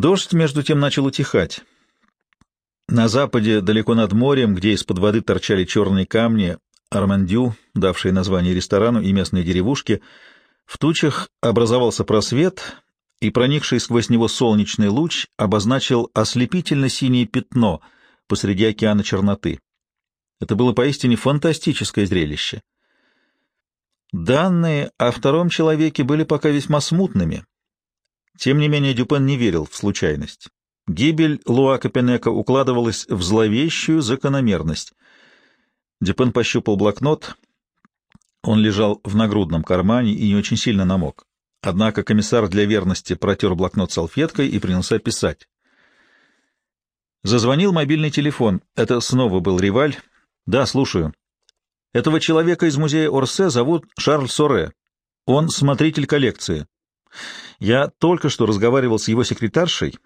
Дождь, между тем, начал утихать. На западе, далеко над морем, где из-под воды торчали черные камни, Армандю, давшие название ресторану и местной деревушке, в тучах образовался просвет, и проникший сквозь него солнечный луч обозначил ослепительно-синее пятно посреди океана черноты. Это было поистине фантастическое зрелище. Данные о втором человеке были пока весьма смутными. Тем не менее Дюпен не верил в случайность. Гибель Луа Капенека укладывалась в зловещую закономерность. Дюпен пощупал блокнот. Он лежал в нагрудном кармане и не очень сильно намок. Однако комиссар для верности протер блокнот салфеткой и принялся писать. Зазвонил мобильный телефон. Это снова был Риваль. «Да, слушаю. Этого человека из музея Орсе зовут Шарль Соре. Он смотритель коллекции. Я только что разговаривал с его секретаршей,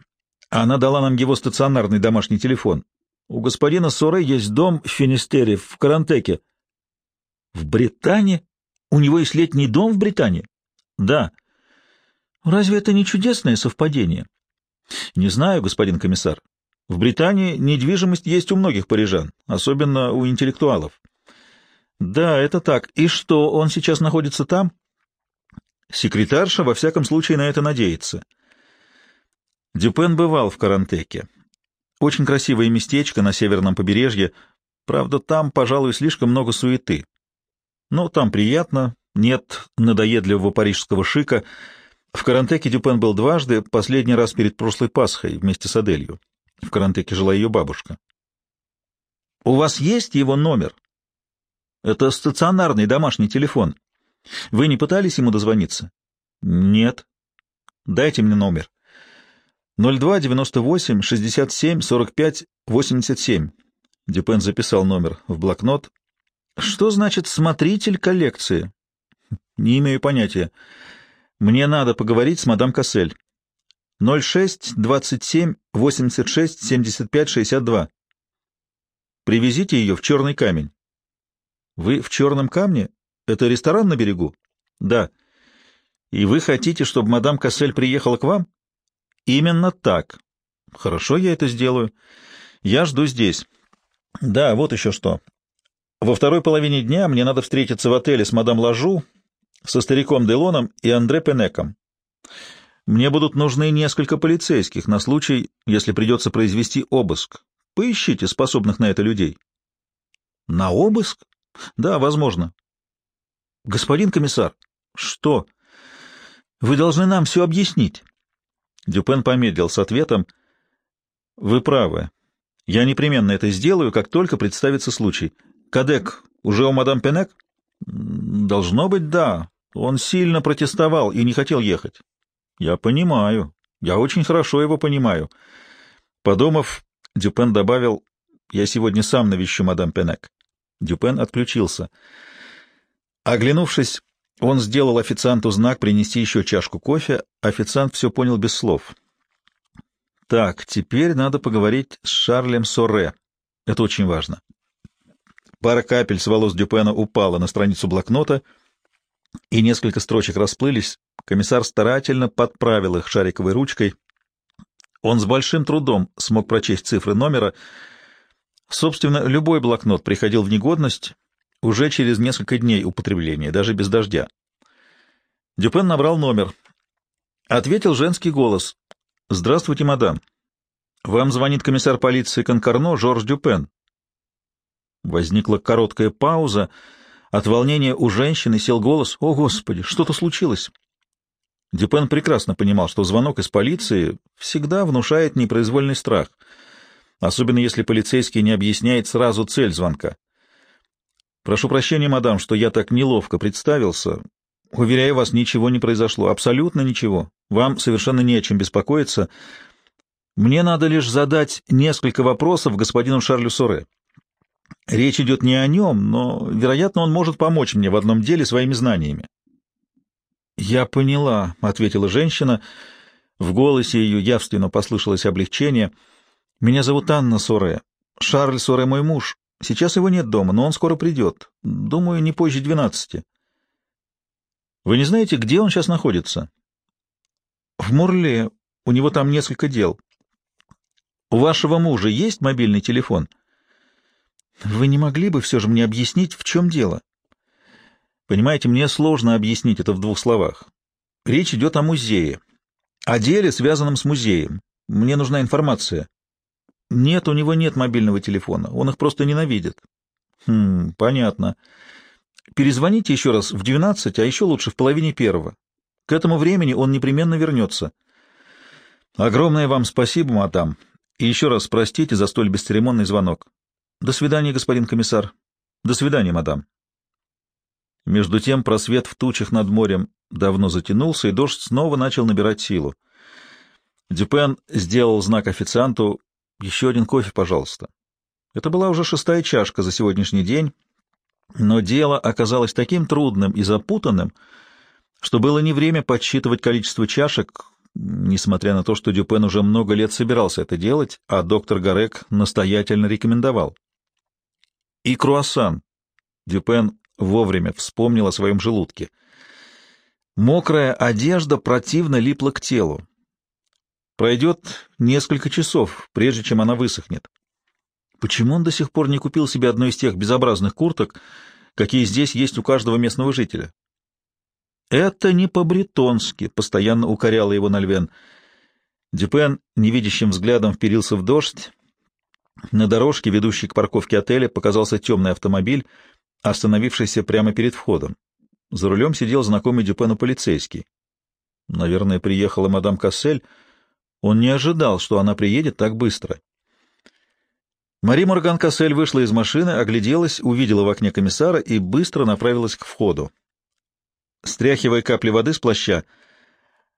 а она дала нам его стационарный домашний телефон. У господина Соре есть дом в Финистере, в Карантеке. В Британии? У него есть летний дом в Британии? Да. Разве это не чудесное совпадение? Не знаю, господин комиссар. В Британии недвижимость есть у многих парижан, особенно у интеллектуалов. Да, это так. И что, он сейчас находится там? Секретарша, во всяком случае, на это надеется. Дюпен бывал в Карантеке. Очень красивое местечко на северном побережье. Правда, там, пожалуй, слишком много суеты. Но там приятно, нет надоедливого парижского шика. В Карантеке Дюпен был дважды, последний раз перед прошлой Пасхой вместе с Аделью. В Карантеке жила ее бабушка. — У вас есть его номер? — Это стационарный домашний телефон. Вы не пытались ему дозвониться? — Нет. — Дайте мне номер. 02-98-67-45-87. Дюпен записал номер в блокнот. Что значит «смотритель коллекции»? Не имею понятия. Мне надо поговорить с мадам Кассель. 06-27-86-75-62. Привезите ее в Черный камень. Вы в Черном камне? Это ресторан на берегу? Да. И вы хотите, чтобы мадам Кассель приехала к вам? Именно так. Хорошо, я это сделаю. Я жду здесь. Да, вот еще что. Во второй половине дня мне надо встретиться в отеле с мадам Лажу, со стариком Делоном и Андре Пенеком. Мне будут нужны несколько полицейских на случай, если придется произвести обыск. Поищите способных на это людей. На обыск? Да, возможно. Господин комиссар, что? Вы должны нам все объяснить. Дюпен помедлил с ответом. «Вы правы. Я непременно это сделаю, как только представится случай. Кадек уже у мадам Пенек?» «Должно быть, да. Он сильно протестовал и не хотел ехать». «Я понимаю. Я очень хорошо его понимаю». Подумав, Дюпен добавил, «Я сегодня сам навещу мадам Пенек». Дюпен отключился. Оглянувшись, он сделал официанту знак принести еще чашку кофе. Официант все понял без слов. Так, теперь надо поговорить с Шарлем Соре. Это очень важно. Пара капель с волос Дюпена упала на страницу блокнота, и несколько строчек расплылись. Комиссар старательно подправил их шариковой ручкой. Он с большим трудом смог прочесть цифры номера. Собственно, любой блокнот приходил в негодность, уже через несколько дней употребления, даже без дождя. Дюпен набрал номер. Ответил женский голос. «Здравствуйте, мадам. Вам звонит комиссар полиции Конкарно Жорж Дюпен». Возникла короткая пауза. От волнения у женщины сел голос. «О, Господи, что-то случилось!» Дюпен прекрасно понимал, что звонок из полиции всегда внушает непроизвольный страх, особенно если полицейский не объясняет сразу цель звонка. Прошу прощения, мадам, что я так неловко представился. Уверяю вас, ничего не произошло, абсолютно ничего. Вам совершенно не о чем беспокоиться. Мне надо лишь задать несколько вопросов господину Шарлю Соре. Речь идет не о нем, но, вероятно, он может помочь мне в одном деле своими знаниями. «Я поняла», — ответила женщина. В голосе ее явственно послышалось облегчение. «Меня зовут Анна Соре. Шарль Соре мой муж. Сейчас его нет дома, но он скоро придет. Думаю, не позже двенадцати. Вы не знаете, где он сейчас находится? В Мурле, У него там несколько дел. У вашего мужа есть мобильный телефон? Вы не могли бы все же мне объяснить, в чем дело? Понимаете, мне сложно объяснить это в двух словах. Речь идет о музее. О деле, связанном с музеем. Мне нужна информация. Нет, у него нет мобильного телефона. Он их просто ненавидит. Хм, понятно. Перезвоните еще раз в двенадцать, а еще лучше в половине первого. К этому времени он непременно вернется. Огромное вам спасибо, мадам. И еще раз простите за столь бесцеремонный звонок. До свидания, господин комиссар. До свидания, мадам. Между тем просвет в тучах над морем давно затянулся, и дождь снова начал набирать силу. Дюпен сделал знак официанту «Еще один кофе, пожалуйста». Это была уже шестая чашка за сегодняшний день, но дело оказалось таким трудным и запутанным, что было не время подсчитывать количество чашек, несмотря на то, что Дюпен уже много лет собирался это делать, а доктор Гарек настоятельно рекомендовал. И круассан. Дюпен вовремя вспомнил о своем желудке. Мокрая одежда противно липла к телу. Пройдет несколько часов, прежде чем она высохнет. Почему он до сих пор не купил себе одной из тех безобразных курток, какие здесь есть у каждого местного жителя? Это не по-бретонски, постоянно укоряла его Нальвен. Дюпен невидящим взглядом вперился в дождь. На дорожке, ведущей к парковке отеля, показался темный автомобиль, остановившийся прямо перед входом. За рулем сидел знакомый Дюпену полицейский. Наверное, приехала мадам Кассель. Он не ожидал, что она приедет так быстро. Мари Морган Кассель вышла из машины, огляделась, увидела в окне комиссара и быстро направилась к входу. Стряхивая капли воды с плаща,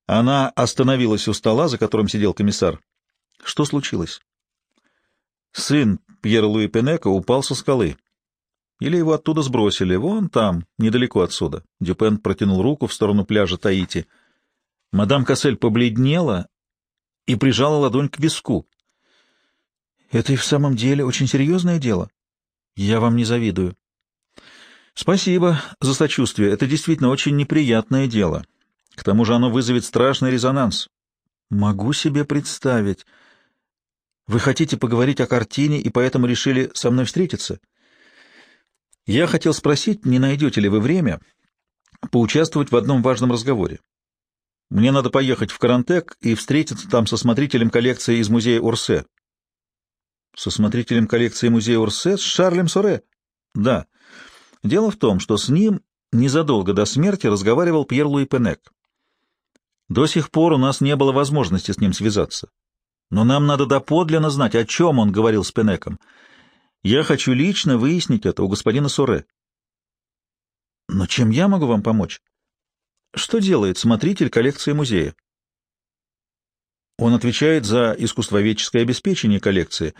она остановилась у стола, за которым сидел комиссар. Что случилось? Сын Пьера Луи Пенека упал со скалы. Или его оттуда сбросили, вон там, недалеко отсюда. Дюпен протянул руку в сторону пляжа Таити. Мадам Кассель побледнела и прижала ладонь к виску. Это и в самом деле очень серьезное дело. Я вам не завидую. Спасибо за сочувствие. Это действительно очень неприятное дело. К тому же оно вызовет страшный резонанс. Могу себе представить. Вы хотите поговорить о картине и поэтому решили со мной встретиться? Я хотел спросить, не найдете ли вы время поучаствовать в одном важном разговоре. Мне надо поехать в Карантек и встретиться там со смотрителем коллекции из музея Урсе. Со смотрителем коллекции музея Урсе с Шарлем Соре? Да. Дело в том, что с ним незадолго до смерти разговаривал Пьер Луи Пенек. До сих пор у нас не было возможности с ним связаться. Но нам надо доподлинно знать, о чем он говорил с Пенеком. Я хочу лично выяснить это у господина Соре. Но чем я могу вам помочь? Что делает смотритель коллекции музея? Он отвечает за искусствоведческое обеспечение коллекции,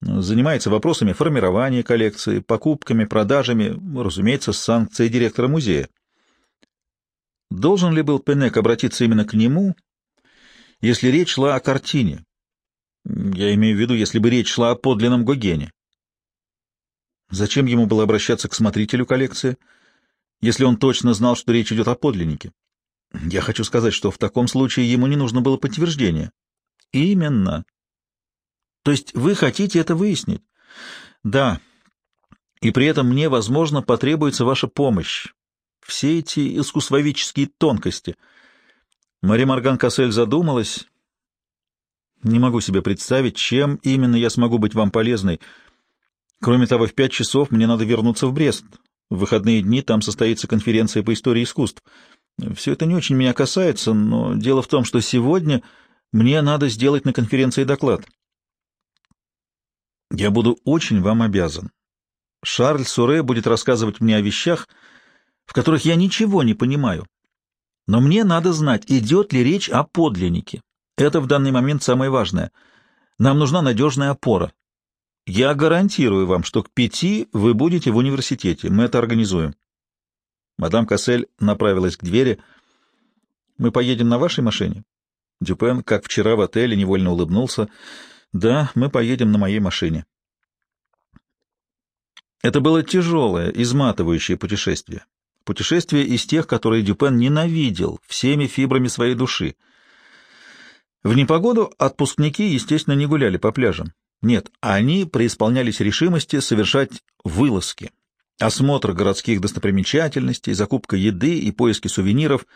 занимается вопросами формирования коллекции, покупками, продажами, разумеется, с санкцией директора музея. Должен ли был Пенек обратиться именно к нему, если речь шла о картине? Я имею в виду, если бы речь шла о подлинном Гогене. Зачем ему было обращаться к смотрителю коллекции, если он точно знал, что речь идет о подлиннике? Я хочу сказать, что в таком случае ему не нужно было подтверждение. Именно. То есть вы хотите это выяснить? Да. И при этом мне, возможно, потребуется ваша помощь. Все эти искусствоведческие тонкости. Мари Морган Кассель задумалась. Не могу себе представить, чем именно я смогу быть вам полезной. Кроме того, в пять часов мне надо вернуться в Брест. В выходные дни там состоится конференция по истории искусств. Все это не очень меня касается, но дело в том, что сегодня мне надо сделать на конференции доклад. Я буду очень вам обязан. Шарль Суре будет рассказывать мне о вещах, в которых я ничего не понимаю. Но мне надо знать, идет ли речь о подлиннике. Это в данный момент самое важное. Нам нужна надежная опора. Я гарантирую вам, что к пяти вы будете в университете. Мы это организуем. Мадам Кассель направилась к двери. «Мы поедем на вашей машине?» Дюпен, как вчера в отеле, невольно улыбнулся. «Да, мы поедем на моей машине». Это было тяжелое, изматывающее путешествие. Путешествие из тех, которые Дюпен ненавидел всеми фибрами своей души. В непогоду отпускники, естественно, не гуляли по пляжам. Нет, они преисполнялись решимости совершать вылазки, осмотр городских достопримечательностей, закупка еды и поиски сувениров.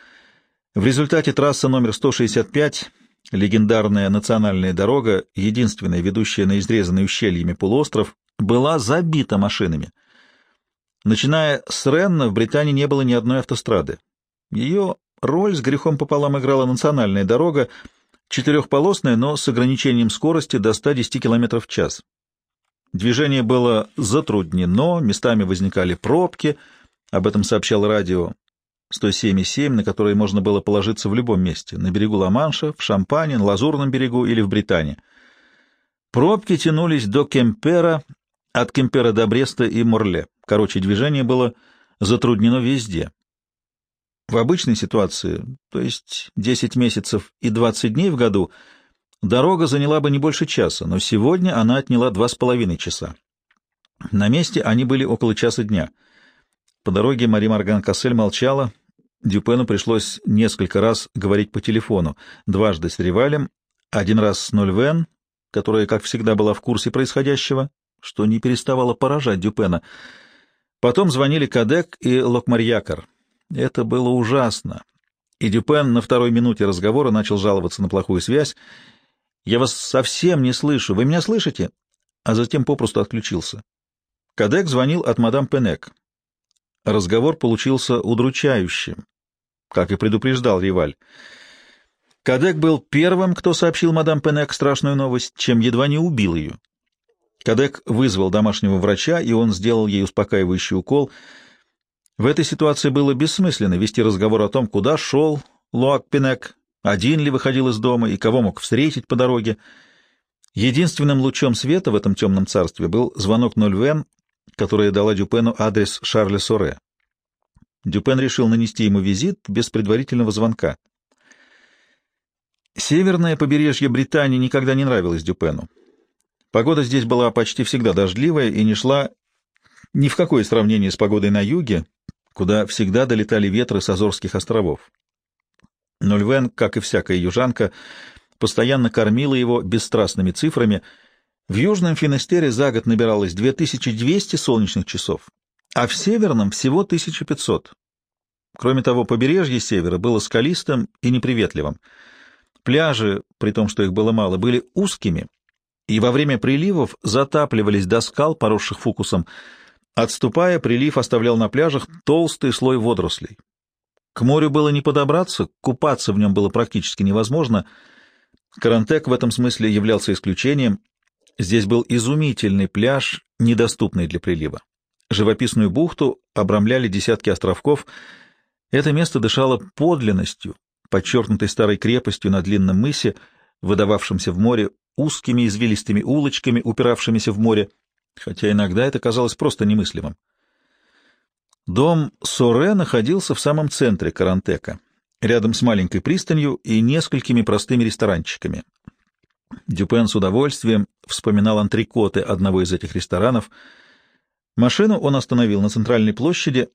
В результате трасса номер 165, легендарная национальная дорога, единственная ведущая на изрезанный ущельями полуостров, была забита машинами. Начиная с Ренна, в Британии не было ни одной автострады. Ее роль с грехом пополам играла национальная дорога, четырехполосная, но с ограничением скорости до 110 км в час. Движение было затруднено, местами возникали пробки, об этом сообщал радио 107,7, на которое можно было положиться в любом месте, на берегу Ла-Манша, в Шампане, на Лазурном берегу или в Британии. Пробки тянулись до Кемпера, от Кемпера до Бреста и Морле. Короче, движение было затруднено везде. В обычной ситуации, то есть 10 месяцев и 20 дней в году, дорога заняла бы не больше часа, но сегодня она отняла два с половиной часа. На месте они были около часа дня. По дороге Мари Марган Кассель молчала. Дюпену пришлось несколько раз говорить по телефону, дважды с Ревалем, один раз с Нольвен, которая, как всегда, была в курсе происходящего, что не переставало поражать Дюпена. Потом звонили Кадек и Локмарьякар. Это было ужасно. И Дюпен на второй минуте разговора начал жаловаться на плохую связь. «Я вас совсем не слышу. Вы меня слышите?» А затем попросту отключился. Кадек звонил от мадам Пенек. Разговор получился удручающим, как и предупреждал Риваль. Кадек был первым, кто сообщил мадам Пенек страшную новость, чем едва не убил ее. Кадек вызвал домашнего врача, и он сделал ей успокаивающий укол — в этой ситуации было бессмысленно вести разговор о том, куда шел Луак Пинек, один ли выходил из дома и кого мог встретить по дороге. Единственным лучом света в этом темном царстве был звонок Нольвен, которая дала Дюпену адрес Шарля Соре. Дюпен решил нанести ему визит без предварительного звонка. Северное побережье Британии никогда не нравилось Дюпену. Погода здесь была почти всегда дождливая и не шла ни в какое сравнение с погодой на юге, куда всегда долетали ветры с Азорских островов. Но Львен, как и всякая южанка, постоянно кормила его бесстрастными цифрами. В южном Финистере за год набиралось 2200 солнечных часов, а в северном всего 1500. Кроме того, побережье севера было скалистым и неприветливым. Пляжи, при том, что их было мало, были узкими, и во время приливов затапливались до скал, поросших фукусом, Отступая, прилив оставлял на пляжах толстый слой водорослей. К морю было не подобраться, купаться в нем было практически невозможно. Карантек в этом смысле являлся исключением. Здесь был изумительный пляж, недоступный для прилива. Живописную бухту обрамляли десятки островков. Это место дышало подлинностью, подчеркнутой старой крепостью на длинном мысе, выдававшемся в море, узкими извилистыми улочками, упиравшимися в море, хотя иногда это казалось просто немыслимым. Дом Соре находился в самом центре Карантека, рядом с маленькой пристанью и несколькими простыми ресторанчиками. Дюпен с удовольствием вспоминал антрикоты одного из этих ресторанов. Машину он остановил на центральной площади,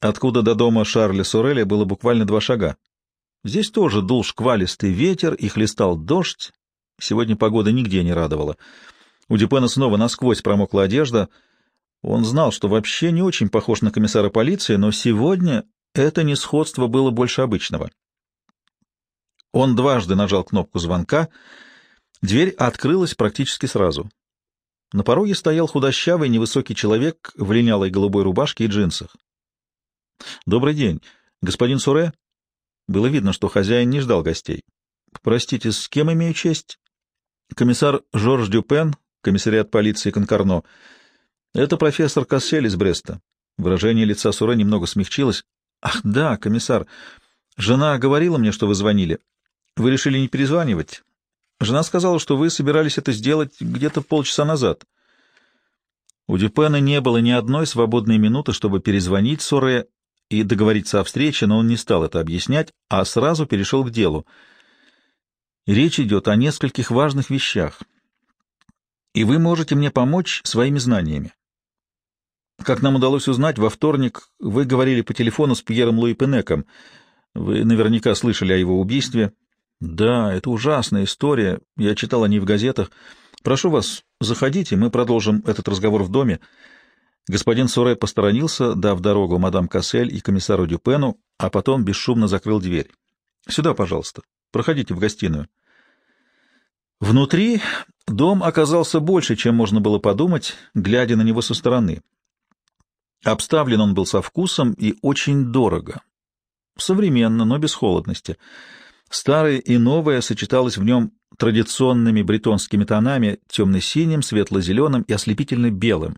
откуда до дома Шарля Сореля было буквально два шага. Здесь тоже дул шквалистый ветер и хлестал дождь. Сегодня погода нигде не радовала. У Дюпена снова насквозь промокла одежда. Он знал, что вообще не очень похож на комиссара полиции, но сегодня это несходство было больше обычного. Он дважды нажал кнопку звонка. Дверь открылась практически сразу. На пороге стоял худощавый невысокий человек в линялой голубой рубашке и джинсах. «Добрый день. Господин Суре?» Было видно, что хозяин не ждал гостей. «Простите, с кем имею честь?» «Комиссар Жорж Дюпен, комиссариат полиции Конкарно. Это профессор Кассель из Бреста. Выражение лица Суре немного смягчилось. Ах, да, комиссар. Жена говорила мне, что вы звонили. Вы решили не перезванивать? Жена сказала, что вы собирались это сделать где-то полчаса назад. У Дюпена не было ни одной свободной минуты, чтобы перезвонить Суре и договориться о встрече, но он не стал это объяснять, а сразу перешел к делу. Речь идет о нескольких важных вещах — и вы можете мне помочь своими знаниями. Как нам удалось узнать, во вторник вы говорили по телефону с Пьером Луи Пенеком. Вы наверняка слышали о его убийстве. Да, это ужасная история. Я читал о ней в газетах. Прошу вас, заходите, мы продолжим этот разговор в доме. Господин Суре посторонился, дав дорогу мадам Кассель и комиссару Дюпену, а потом бесшумно закрыл дверь. Сюда, пожалуйста. Проходите в гостиную. Внутри дом оказался больше, чем можно было подумать, глядя на него со стороны. Обставлен он был со вкусом и очень дорого. Современно, но без холодности. Старое и новое сочеталось в нем традиционными бретонскими тонами, темно-синим, светло-зеленым и ослепительно-белым.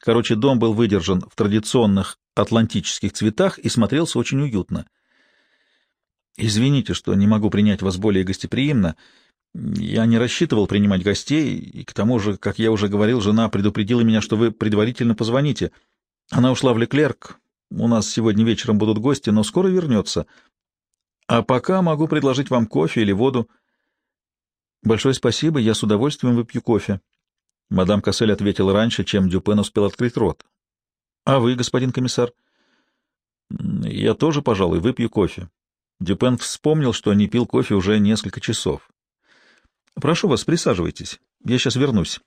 Короче, дом был выдержан в традиционных атлантических цветах и смотрелся очень уютно. «Извините, что не могу принять вас более гостеприимно. Я не рассчитывал принимать гостей, и к тому же, как я уже говорил, жена предупредила меня, что вы предварительно позвоните. Она ушла в Леклерк. У нас сегодня вечером будут гости, но скоро вернется. А пока могу предложить вам кофе или воду. Большое спасибо, я с удовольствием выпью кофе. Мадам Кассель ответила раньше, чем Дюпен успел открыть рот. А вы, господин комиссар? Я тоже, пожалуй, выпью кофе. Дюпен вспомнил, что не пил кофе уже несколько часов. Прошу вас, присаживайтесь. Я сейчас вернусь.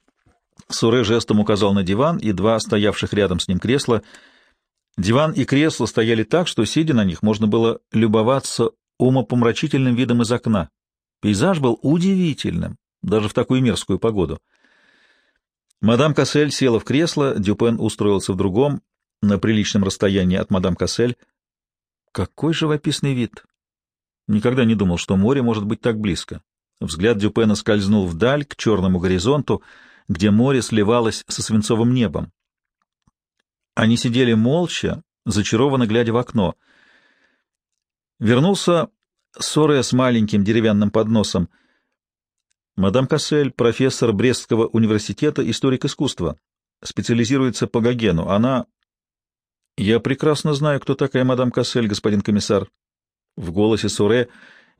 Суре жестом указал на диван и два стоявших рядом с ним кресла. Диван и кресло стояли так, что, сидя на них, можно было любоваться умопомрачительным видом из окна. Пейзаж был удивительным, даже в такую мерзкую погоду. Мадам Кассель села в кресло, Дюпен устроился в другом, на приличном расстоянии от мадам Кассель. Какой живописный вид! Никогда не думал, что море может быть так близко. Взгляд Дюпена скользнул вдаль, к черному горизонту, где море сливалось со свинцовым небом. Они сидели молча, зачарованно глядя в окно. Вернулся Соре с маленьким деревянным подносом. Мадам Кассель, профессор Брестского университета, историк искусства, специализируется по Гогену. Она... Я прекрасно знаю, кто такая мадам Кассель, господин комиссар. В голосе Соре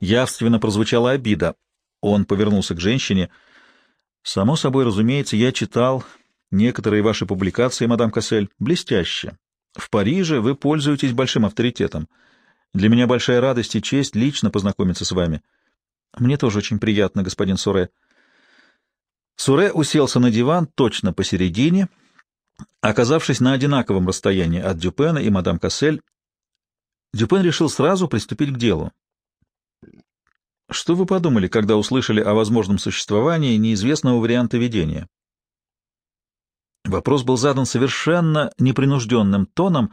явственно прозвучала обида. Он повернулся к женщине. Само собой, разумеется, я читал некоторые ваши публикации, мадам Кассель. Блестяще. В Париже вы пользуетесь большим авторитетом. Для меня большая радость и честь лично познакомиться с вами. Мне тоже очень приятно, господин Суре. Суре уселся на диван точно посередине, оказавшись на одинаковом расстоянии от Дюпена и мадам Кассель. Дюпен решил сразу приступить к делу. Что вы подумали, когда услышали о возможном существовании неизвестного варианта видения? Вопрос был задан совершенно непринужденным тоном,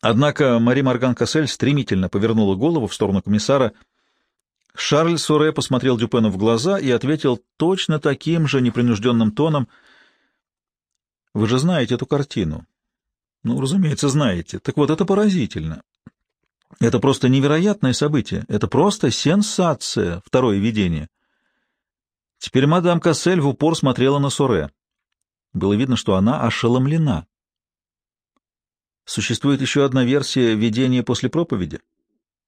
однако Мари Морган Кассель стремительно повернула голову в сторону комиссара. Шарль Суре посмотрел Дюпену в глаза и ответил точно таким же непринужденным тоном. «Вы же знаете эту картину?» «Ну, разумеется, знаете. Так вот, это поразительно. Это просто невероятное событие. Это просто сенсация, второе видение. Теперь мадам Кассель в упор смотрела на Соре. Было видно, что она ошеломлена. Существует еще одна версия видения после проповеди?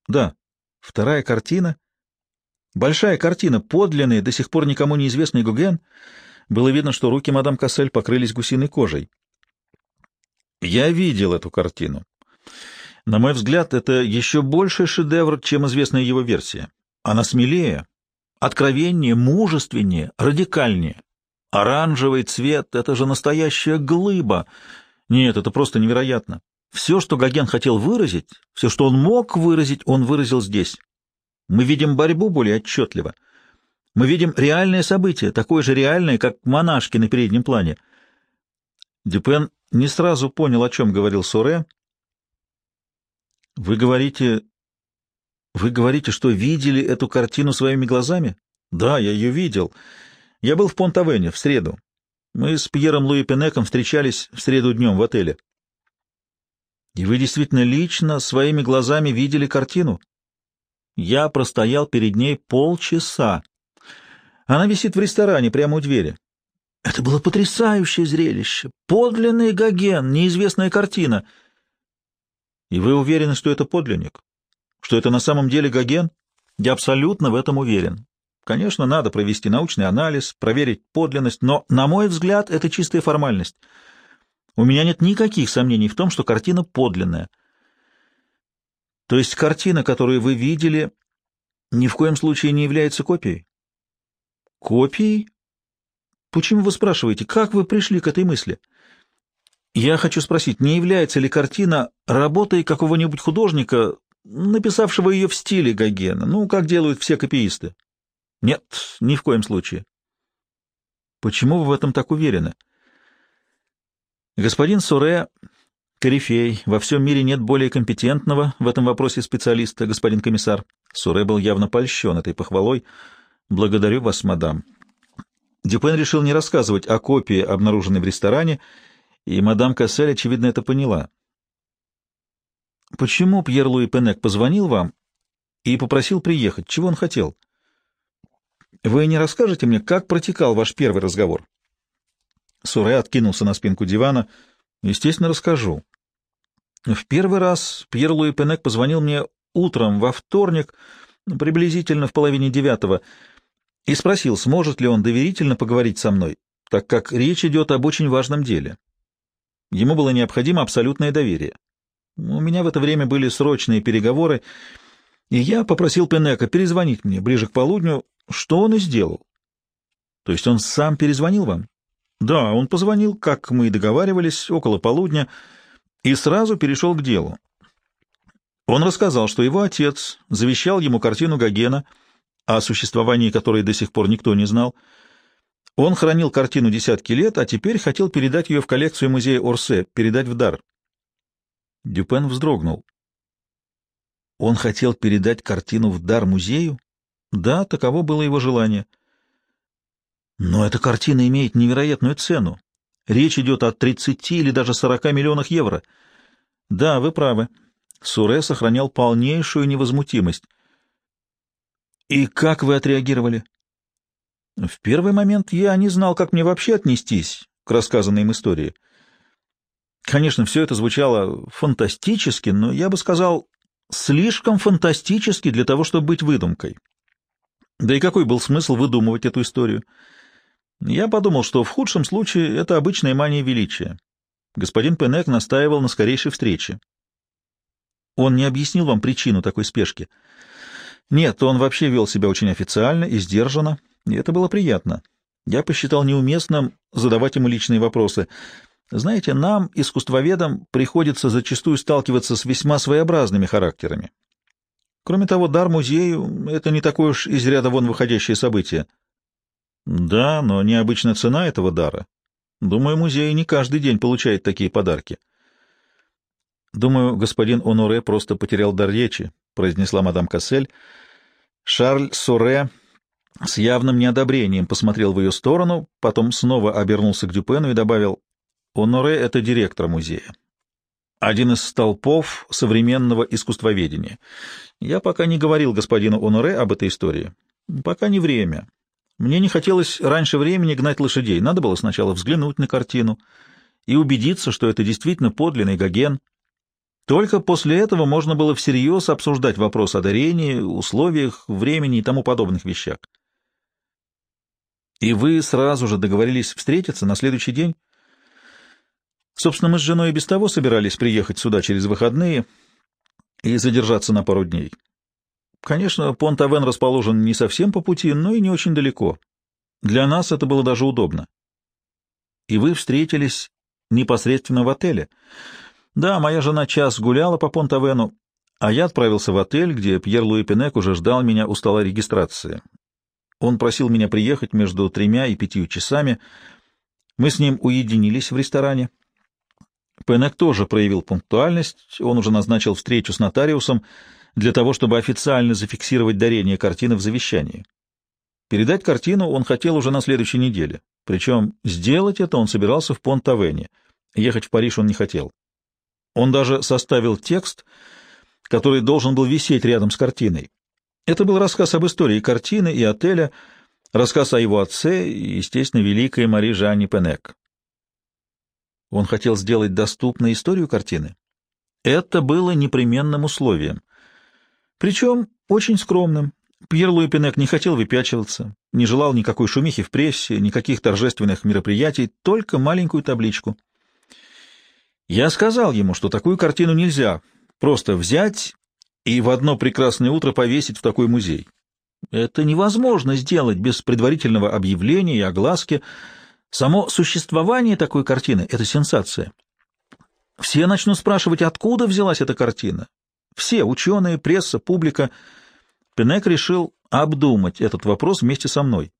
Да. Вторая картина. Большая картина, подлинный, до сих пор никому неизвестный Гуген. Было видно, что руки мадам Кассель покрылись гусиной кожей. Я видел эту картину. На мой взгляд, это еще больше шедевр, чем известная его версия. Она смелее, откровеннее, мужественнее, радикальнее. Оранжевый цвет — это же настоящая глыба. Нет, это просто невероятно. Все, что Гоген хотел выразить, все, что он мог выразить, он выразил здесь. Мы видим борьбу более отчетливо. Мы видим реальное событие, такое же реальное, как монашки на переднем плане. Дюпен не сразу понял, о чем говорил Соре, вы говорите... Вы говорите, что видели эту картину своими глазами? Да, я ее видел. Я был в Понтавене в среду. Мы с Пьером Луи Пенеком встречались в среду днем в отеле. И вы действительно лично своими глазами видели картину? Я простоял перед ней полчаса. Она висит в ресторане прямо у двери. Это было потрясающее зрелище. Подлинный Гоген, неизвестная картина — и вы уверены, что это подлинник? Что это на самом деле Гоген? Я абсолютно в этом уверен. Конечно, надо провести научный анализ, проверить подлинность, но, на мой взгляд, это чистая формальность. У меня нет никаких сомнений в том, что картина подлинная. То есть картина, которую вы видели, ни в коем случае не является копией. Копией? Почему вы спрашиваете, как вы пришли к этой мысли? Я хочу спросить, не является ли картина работой какого-нибудь художника, написавшего ее в стиле Гогена, ну, как делают все копиисты? Нет, ни в коем случае. Почему вы в этом так уверены? Господин Суре — корифей, во всем мире нет более компетентного в этом вопросе специалиста, господин комиссар. Суре был явно польщен этой похвалой. Благодарю вас, мадам. Дюпен решил не рассказывать о копии, обнаруженной в ресторане, и мадам Кассель, очевидно, это поняла. Почему Пьер Луи Пенек позвонил вам и попросил приехать? Чего он хотел? Вы не расскажете мне, как протекал ваш первый разговор? Суре откинулся на спинку дивана. Естественно, расскажу. В первый раз Пьер Луи Пенек позвонил мне утром во вторник, приблизительно в половине девятого, и спросил, сможет ли он доверительно поговорить со мной, так как речь идет об очень важном деле. Ему было необходимо абсолютное доверие. У меня в это время были срочные переговоры, и я попросил Пенека перезвонить мне ближе к полудню, что он и сделал. То есть он сам перезвонил вам? Да, он позвонил, как мы и договаривались, около полудня, и сразу перешел к делу. Он рассказал, что его отец завещал ему картину Гогена, о существовании которой до сих пор никто не знал. Он хранил картину десятки лет, а теперь хотел передать ее в коллекцию музея Орсе, передать в дар. Дюпен вздрогнул. Он хотел передать картину в дар музею? Да, таково было его желание. Но эта картина имеет невероятную цену. Речь идет о 30 или даже 40 миллионах евро. Да, вы правы. Суре сохранял полнейшую невозмутимость. И как вы отреагировали? В первый момент я не знал, как мне вообще отнестись к рассказанной им истории. Конечно, все это звучало фантастически, но я бы сказал, слишком фантастически для того, чтобы быть выдумкой. Да и какой был смысл выдумывать эту историю? Я подумал, что в худшем случае это обычная мания величия. Господин Пенек настаивал на скорейшей встрече. Он не объяснил вам причину такой спешки. Нет, он вообще вел себя очень официально и сдержанно, и это было приятно. Я посчитал неуместным задавать ему личные вопросы — знаете, нам, искусствоведам, приходится зачастую сталкиваться с весьма своеобразными характерами. Кроме того, дар музею — это не такое уж из ряда вон выходящее событие. Да, но необычная цена этого дара. Думаю, музей не каждый день получает такие подарки. Думаю, господин Оноре просто потерял дар речи, — произнесла мадам Кассель. Шарль Соре с явным неодобрением посмотрел в ее сторону, потом снова обернулся к Дюпену и добавил, Оноре — это директор музея. Один из столпов современного искусствоведения. Я пока не говорил господину Оноре об этой истории. Пока не время. Мне не хотелось раньше времени гнать лошадей. Надо было сначала взглянуть на картину и убедиться, что это действительно подлинный Гоген. Только после этого можно было всерьез обсуждать вопрос о дарении, условиях, времени и тому подобных вещах. И вы сразу же договорились встретиться на следующий день? Собственно, мы с женой и без того собирались приехать сюда через выходные и задержаться на пару дней. Конечно, Понт-Авен расположен не совсем по пути, но и не очень далеко. Для нас это было даже удобно. И вы встретились непосредственно в отеле. Да, моя жена час гуляла по Понт-Авену, а я отправился в отель, где Пьер Луи Пенек уже ждал меня у стола регистрации. Он просил меня приехать между тремя и пятью часами. Мы с ним уединились в ресторане. Пенек тоже проявил пунктуальность, он уже назначил встречу с нотариусом для того, чтобы официально зафиксировать дарение картины в завещании. Передать картину он хотел уже на следующей неделе, причем сделать это он собирался в Понт-Авене, ехать в Париж он не хотел. Он даже составил текст, который должен был висеть рядом с картиной. Это был рассказ об истории картины и отеля, рассказ о его отце и, естественно, великой Мари Жанне Пенек. Он хотел сделать доступной историю картины. Это было непременным условием. Причем очень скромным. Пьер Луи Пенек не хотел выпячиваться, не желал никакой шумихи в прессе, никаких торжественных мероприятий, только маленькую табличку. Я сказал ему, что такую картину нельзя просто взять и в одно прекрасное утро повесить в такой музей. Это невозможно сделать без предварительного объявления и огласки. Само существование такой картины — это сенсация. Все начнут спрашивать, откуда взялась эта картина. Все — ученые, пресса, публика. Пенек решил обдумать этот вопрос вместе со мной.